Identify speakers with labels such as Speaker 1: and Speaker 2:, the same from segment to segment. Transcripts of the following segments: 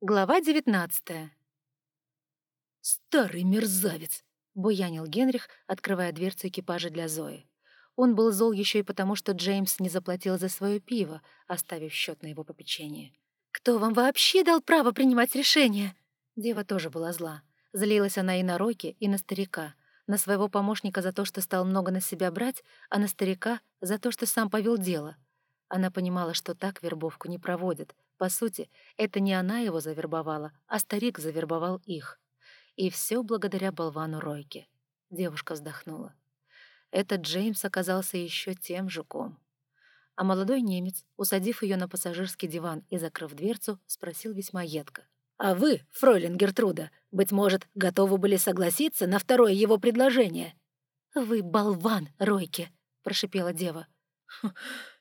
Speaker 1: Глава девятнадцатая.
Speaker 2: «Старый мерзавец!» — буянил Генрих, открывая дверцу экипажа для Зои. Он был зол еще и потому, что Джеймс не заплатил за свое пиво, оставив счет на его попечение.
Speaker 1: «Кто вам вообще дал право принимать решения?»
Speaker 2: Дева тоже была зла. Злилась она и на Рокки, и на старика. На своего помощника за то, что стал много на себя брать, а на старика — за то, что сам повел дело. Она понимала, что так вербовку не проводят, по сути, это не она его завербовала, а старик завербовал их. И все благодаря болвану Ройке. Девушка вздохнула. Этот Джеймс оказался еще тем жуком. А молодой немец, усадив ее на пассажирский диван и закрыв дверцу, спросил весьма едко. «А вы, фройлен Гертруда, быть может, готовы были согласиться на второе его предложение?»
Speaker 1: «Вы болван, Ройке!» — прошипела дева.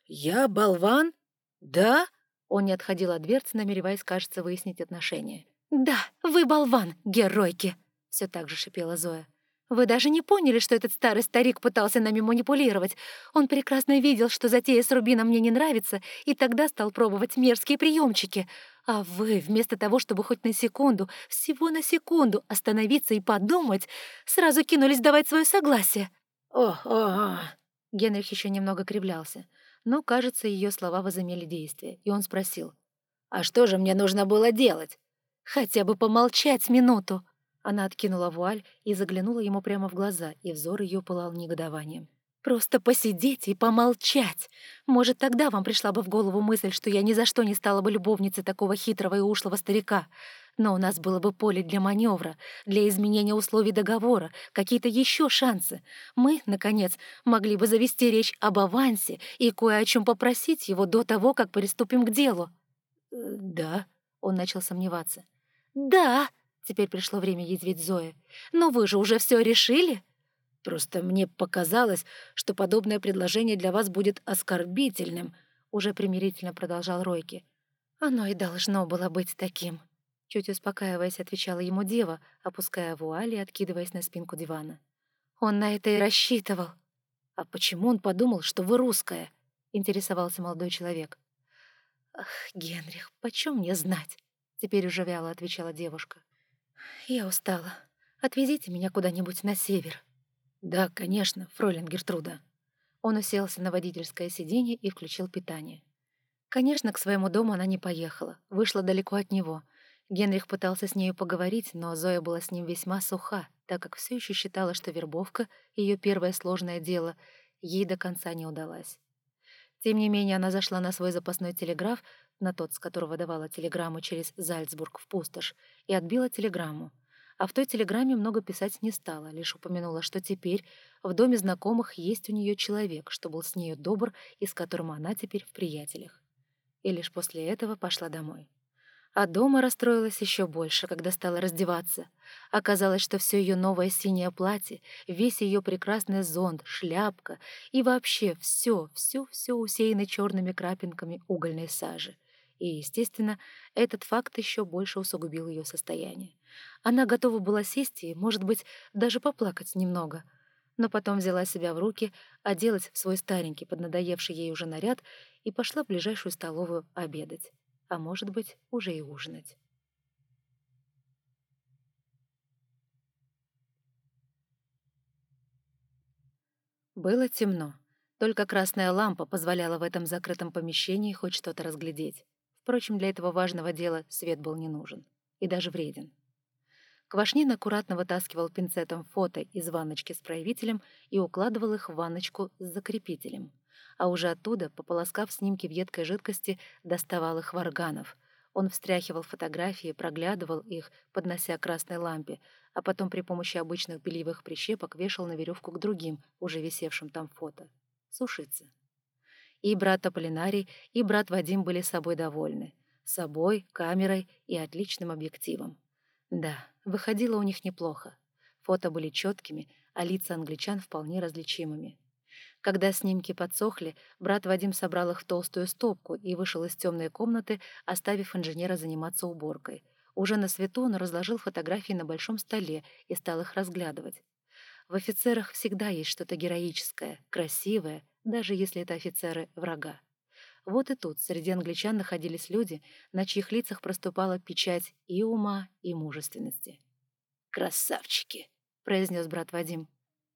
Speaker 2: «Я болван? Да?» Он не отходил от дверцы, намереваясь, кажется, выяснить отношения.
Speaker 1: «Да, вы болван, геройки!» — все так же шипела Зоя. «Вы даже не поняли, что этот старый старик пытался нами манипулировать. Он прекрасно видел, что затея с Рубином мне не нравится, и тогда стал пробовать мерзкие приемчики. А вы, вместо того, чтобы хоть на секунду, всего на секунду остановиться и подумать, сразу кинулись давать свое согласие».
Speaker 2: «О-о-о!» Генрих еще немного кривлялся но, кажется, ее слова возымели действие, и он спросил. «А что же мне нужно было делать?»
Speaker 1: «Хотя бы помолчать минуту!»
Speaker 2: Она откинула вуаль и заглянула ему прямо в глаза, и взор ее пылал негодованием.
Speaker 1: «Просто посидеть и помолчать! Может, тогда вам пришла бы в голову мысль, что я ни за что не стала бы любовницей такого хитрого и ушлого старика но у нас было бы поле для маневра, для изменения условий договора, какие-то еще шансы. Мы, наконец, могли бы завести речь об авансе и кое о чем попросить его до того, как приступим к делу».
Speaker 2: «Э, «Да», — он начал сомневаться.
Speaker 1: «Да», — теперь пришло время язвить Зоя. «Но вы же уже все решили?»
Speaker 2: «Просто мне показалось, что подобное предложение для вас будет оскорбительным», — уже примирительно продолжал Ройки.
Speaker 1: «Оно и должно было быть таким»,
Speaker 2: Чуть успокаиваясь, отвечала ему дева, опуская вуаль и откидываясь на спинку дивана.
Speaker 1: «Он на это и рассчитывал».
Speaker 2: «А почему он подумал, что вы русская?» — интересовался молодой человек.
Speaker 1: «Ах, Генрих, почем мне знать?» — теперь уже вяло отвечала девушка. «Я устала. Отвезите меня куда-нибудь на север».
Speaker 2: «Да, конечно, фройлен Гертруда». Он уселся на водительское сиденье и включил питание. Конечно, к своему дому она не поехала, вышла далеко от него — Генрих пытался с нею поговорить, но Зоя была с ним весьма суха, так как все еще считала, что вербовка, ее первое сложное дело, ей до конца не удалась. Тем не менее, она зашла на свой запасной телеграф, на тот, с которого давала телеграмму через Зальцбург в пустошь, и отбила телеграмму. А в той телеграмме много писать не стала, лишь упомянула, что теперь в доме знакомых есть у нее человек, что был с нею добр и с которым она теперь в приятелях. И лишь после этого пошла домой. А дома расстроилась еще больше, когда стала раздеваться. Оказалось, что все ее новое синее платье, весь ее прекрасный зонт, шляпка и вообще все, все, все усеяно черными крапинками угольной сажи. И, естественно, этот факт еще больше усугубил ее состояние. Она готова была сесть и, может быть, даже поплакать немного. Но потом взяла себя в руки, оделась в свой старенький, поднадоевший ей уже наряд и пошла в ближайшую столовую обедать а может быть, уже и ужинать. Было темно. Только красная лампа позволяла в этом закрытом помещении хоть что-то разглядеть. Впрочем, для этого важного дела свет был не нужен. И даже вреден. Квашнин аккуратно вытаскивал пинцетом фото из ванночки с проявителем и укладывал их в ванночку с закрепителем — а уже оттуда, пополоскав снимки в едкой жидкости, доставал их варганов. Он встряхивал фотографии, проглядывал их, поднося к красной лампе, а потом при помощи обычных бельевых прищепок вешал на веревку к другим, уже висевшим там фото. Сушиться. И брат Аполлинарий, и брат Вадим были собой довольны. Собой, камерой и отличным объективом. Да, выходило у них неплохо. Фото были четкими, а лица англичан вполне различимыми. Когда снимки подсохли, брат Вадим собрал их в толстую стопку и вышел из темной комнаты, оставив инженера заниматься уборкой. Уже на свету он разложил фотографии на большом столе и стал их разглядывать. В офицерах всегда есть что-то героическое, красивое, даже если это офицеры врага. Вот и тут среди англичан находились люди, на чьих лицах проступала печать и ума, и мужественности.
Speaker 1: «Красавчики!»
Speaker 2: — произнес брат Вадим.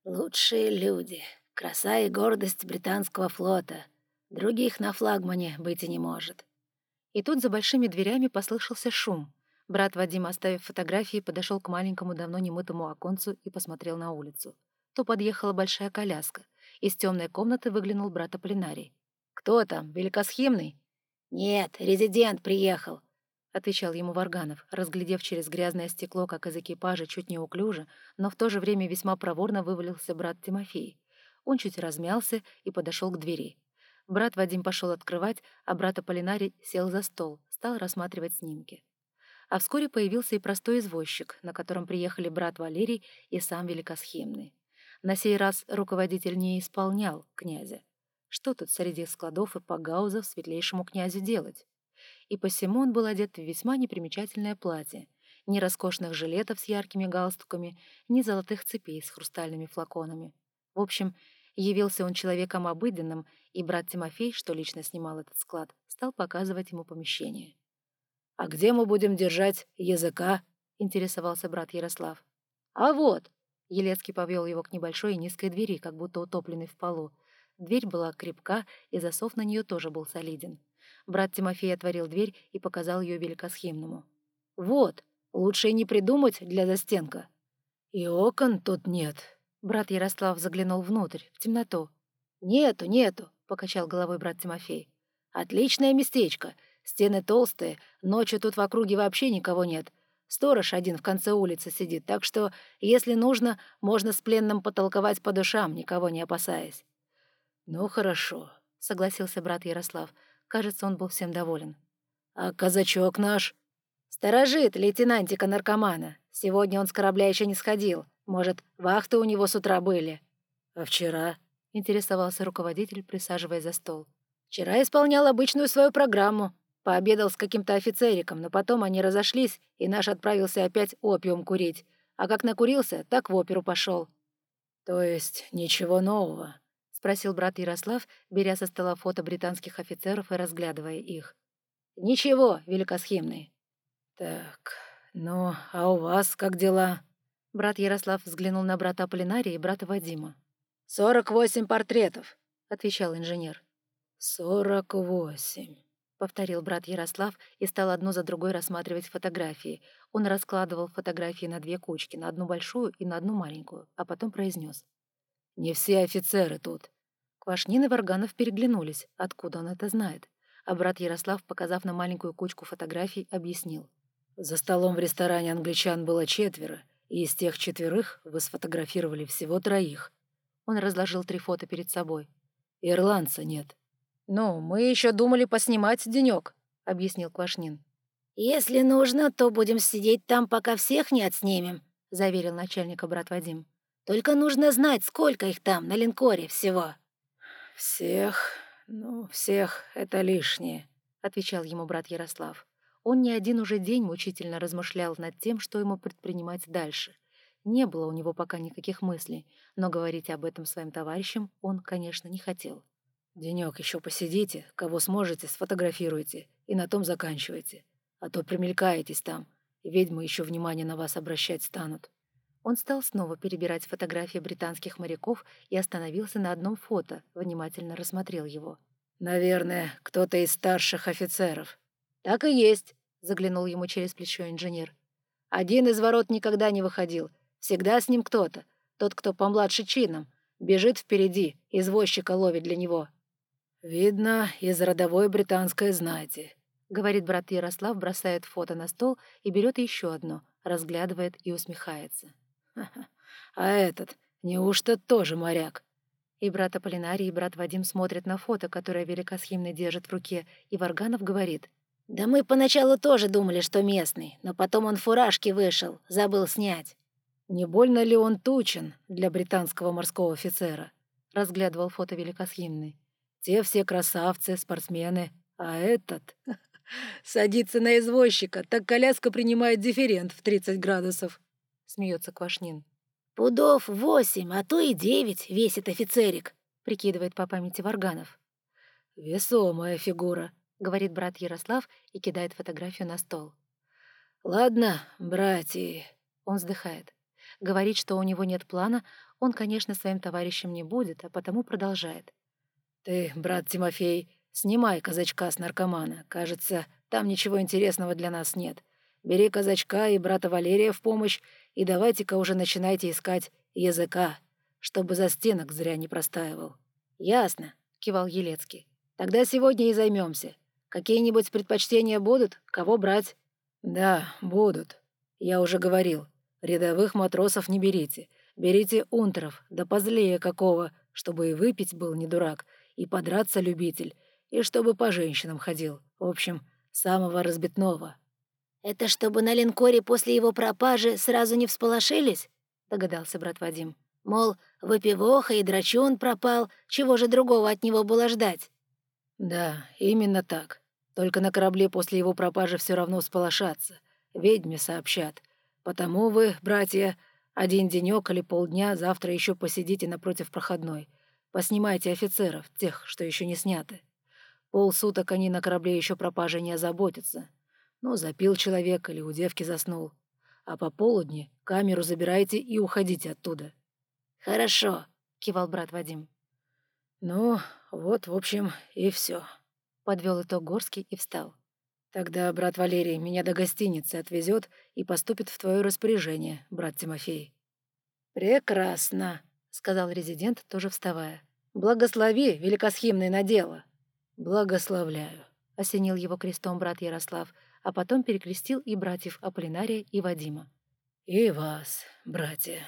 Speaker 1: «Лучшие люди, краса и гордость британского флота. Других на флагмане быть и не может».
Speaker 2: И тут за большими дверями послышался шум. Брат Вадим, оставив фотографии, подошел к маленькому давно немытому оконцу и посмотрел на улицу. То подъехала большая коляска. Из темной комнаты выглянул брат Аполлинарий.
Speaker 1: «Кто там? Великосхимный?» «Нет, резидент приехал», —
Speaker 2: отвечал ему Варганов, разглядев через грязное стекло, как из экипажа, чуть неуклюже, но в то же время весьма проворно вывалился брат Тимофей. Он чуть размялся и подошел к двери. Брат Вадим пошел открывать, а брат Аполлинарий сел за стол, стал рассматривать снимки. А вскоре появился и простой извозчик, на котором приехали брат Валерий и сам Великосхимный. На сей раз руководитель не исполнял князя. Что тут среди складов и погаузов светлейшему князю делать? И посему он был одет в весьма непримечательное платье. Ни роскошных жилетов с яркими галстуками, ни золотых цепей с хрустальными флаконами. В общем, явился он человеком обыденным, и брат Тимофей, что лично снимал этот склад, стал показывать ему помещение.
Speaker 1: «А где мы будем держать языка?» — интересовался брат Ярослав. «А вот!»
Speaker 2: — Елецкий повел его к небольшой и низкой двери, как будто утопленной в полу. Дверь была крепка, и засов на нее тоже был солиден. Брат Тимофей отворил дверь и показал ее великосхимному.
Speaker 1: «Вот, лучше и не придумать для застенка. И окон тут нет».
Speaker 2: Брат Ярослав заглянул внутрь, в темноту.
Speaker 1: «Нету, нету», — покачал головой брат Тимофей. «Отличное местечко. Стены толстые, ночью тут в округе вообще никого нет. Сторож один в конце улицы сидит, так что, если нужно, можно с пленным потолковать по душам, никого не опасаясь.
Speaker 2: «Ну, хорошо», — согласился брат Ярослав. Кажется, он был всем доволен.
Speaker 1: «А казачок наш?» «Сторожит лейтенантика-наркомана. Сегодня он с корабля еще не сходил. Может, вахты у него с утра были?»
Speaker 2: «А вчера?» — интересовался руководитель, присаживаясь за стол.
Speaker 1: «Вчера исполнял обычную свою программу. Пообедал с каким-то офицериком, но потом они разошлись, и наш отправился опять опиум курить. А как накурился, так в оперу пошел.
Speaker 2: «То есть ничего нового?» спросил брат Ярослав, беря со стола фото британских офицеров и разглядывая их.
Speaker 1: «Ничего, великосхимный».
Speaker 2: «Так, ну, а у вас как дела?» Брат Ярослав взглянул на брата Аполлинария и брата Вадима.
Speaker 1: «Сорок восемь портретов», —
Speaker 2: отвечал инженер.
Speaker 1: «Сорок восемь», —
Speaker 2: повторил брат Ярослав и стал одну за другой рассматривать фотографии. Он раскладывал фотографии на две кучки, на одну большую и на одну маленькую, а потом произнес.
Speaker 1: Не все офицеры тут».
Speaker 2: Квашнин и Варганов переглянулись, откуда он это знает. А брат Ярослав, показав на маленькую кучку фотографий, объяснил.
Speaker 1: «За столом в ресторане англичан было четверо, и из тех четверых вы сфотографировали всего троих».
Speaker 2: Он разложил три фото перед собой.
Speaker 1: «Ирландца нет».
Speaker 2: «Ну, мы еще думали поснимать денек», — объяснил Квашнин.
Speaker 1: «Если нужно, то будем сидеть там, пока всех не отснимем», — заверил
Speaker 2: начальника брат Вадим.
Speaker 1: Только нужно знать, сколько их там на линкоре всего».
Speaker 2: «Всех? Ну, всех — это лишнее», — отвечал ему брат Ярослав. Он не один уже день мучительно размышлял над тем, что ему предпринимать дальше. Не было у него пока никаких мыслей, но говорить об этом своим товарищам он, конечно, не хотел. «Денёк еще посидите, кого сможете, сфотографируйте, и на том заканчивайте. А то примелькаетесь там, и ведьмы еще внимание на вас обращать станут». Он стал снова перебирать фотографии британских моряков и остановился на одном фото, внимательно рассмотрел его.
Speaker 1: «Наверное, кто-то из старших офицеров».
Speaker 2: «Так и есть», — заглянул ему через плечо инженер. «Один из ворот никогда не выходил. Всегда с ним кто-то. Тот, кто помладше чином. Бежит впереди, извозчика ловит для него».
Speaker 1: «Видно, из родовой британской знати», —
Speaker 2: говорит брат Ярослав, бросает фото на стол и берет еще одно, разглядывает и усмехается.
Speaker 1: А этот, неужто тоже моряк?
Speaker 2: И брат Аполлинарий, и брат Вадим смотрят на фото, которое Великосхимный держит в руке, и Варганов говорит.
Speaker 1: «Да мы поначалу тоже думали, что местный, но потом он фуражки вышел, забыл снять».
Speaker 2: «Не больно ли он тучен для британского морского офицера?» — разглядывал фото Великосхимный. «Те все красавцы, спортсмены, а этот...» «Садится на извозчика, так коляска принимает дифферент в 30 градусов», смеется Квашнин.
Speaker 1: «Пудов восемь, а то и девять весит офицерик», — прикидывает по памяти Варганов.
Speaker 3: весомая фигура», — говорит брат Ярослав и кидает фотографию на стол. «Ладно, братья», — он вздыхает. Говорит, что у него нет плана, он, конечно, своим товарищем не будет, а потому продолжает. «Ты, брат Тимофей, снимай казачка с наркомана. Кажется, там ничего интересного для нас нет. Бери казачка и брата Валерия в помощь, и давайте-ка уже начинайте искать языка, чтобы за стенок зря не простаивал». «Ясно», — кивал Елецкий. «Тогда сегодня и займемся. Какие-нибудь предпочтения будут? Кого брать?» «Да, будут. Я уже говорил. Рядовых матросов не берите. Берите унтеров, да позлее какого, чтобы и выпить был не дурак, и подраться любитель, и чтобы по женщинам ходил. В общем, самого разбитного».
Speaker 1: «Это чтобы на линкоре после его пропажи сразу не всполошились?» — догадался брат Вадим. «Мол, выпивоха и драчун пропал, чего же другого от него было ждать?»
Speaker 3: «Да, именно так. Только на корабле после его пропажи все равно сполошатся. Ведьме сообщат. Потому вы, братья, один денек или полдня завтра еще посидите напротив проходной. Поснимайте офицеров, тех, что еще не сняты. Полсуток они на корабле еще пропажей не озаботятся. Ну, запил человек или у девки заснул. А по полудни камеру забирайте и уходите оттуда».
Speaker 1: «Хорошо», — кивал брат Вадим.
Speaker 3: «Ну, вот, в общем, и все. Подвел итог Горский и встал. «Тогда брат Валерий меня до гостиницы отвезет и поступит в твое распоряжение, брат Тимофей».
Speaker 2: «Прекрасно», — сказал резидент, тоже вставая. «Благослови великосхимное на дело».
Speaker 3: «Благословляю», —
Speaker 2: осенил его крестом брат Ярослав, а потом перекрестил и братьев Аполлинария и Вадима.
Speaker 3: «И вас, братья».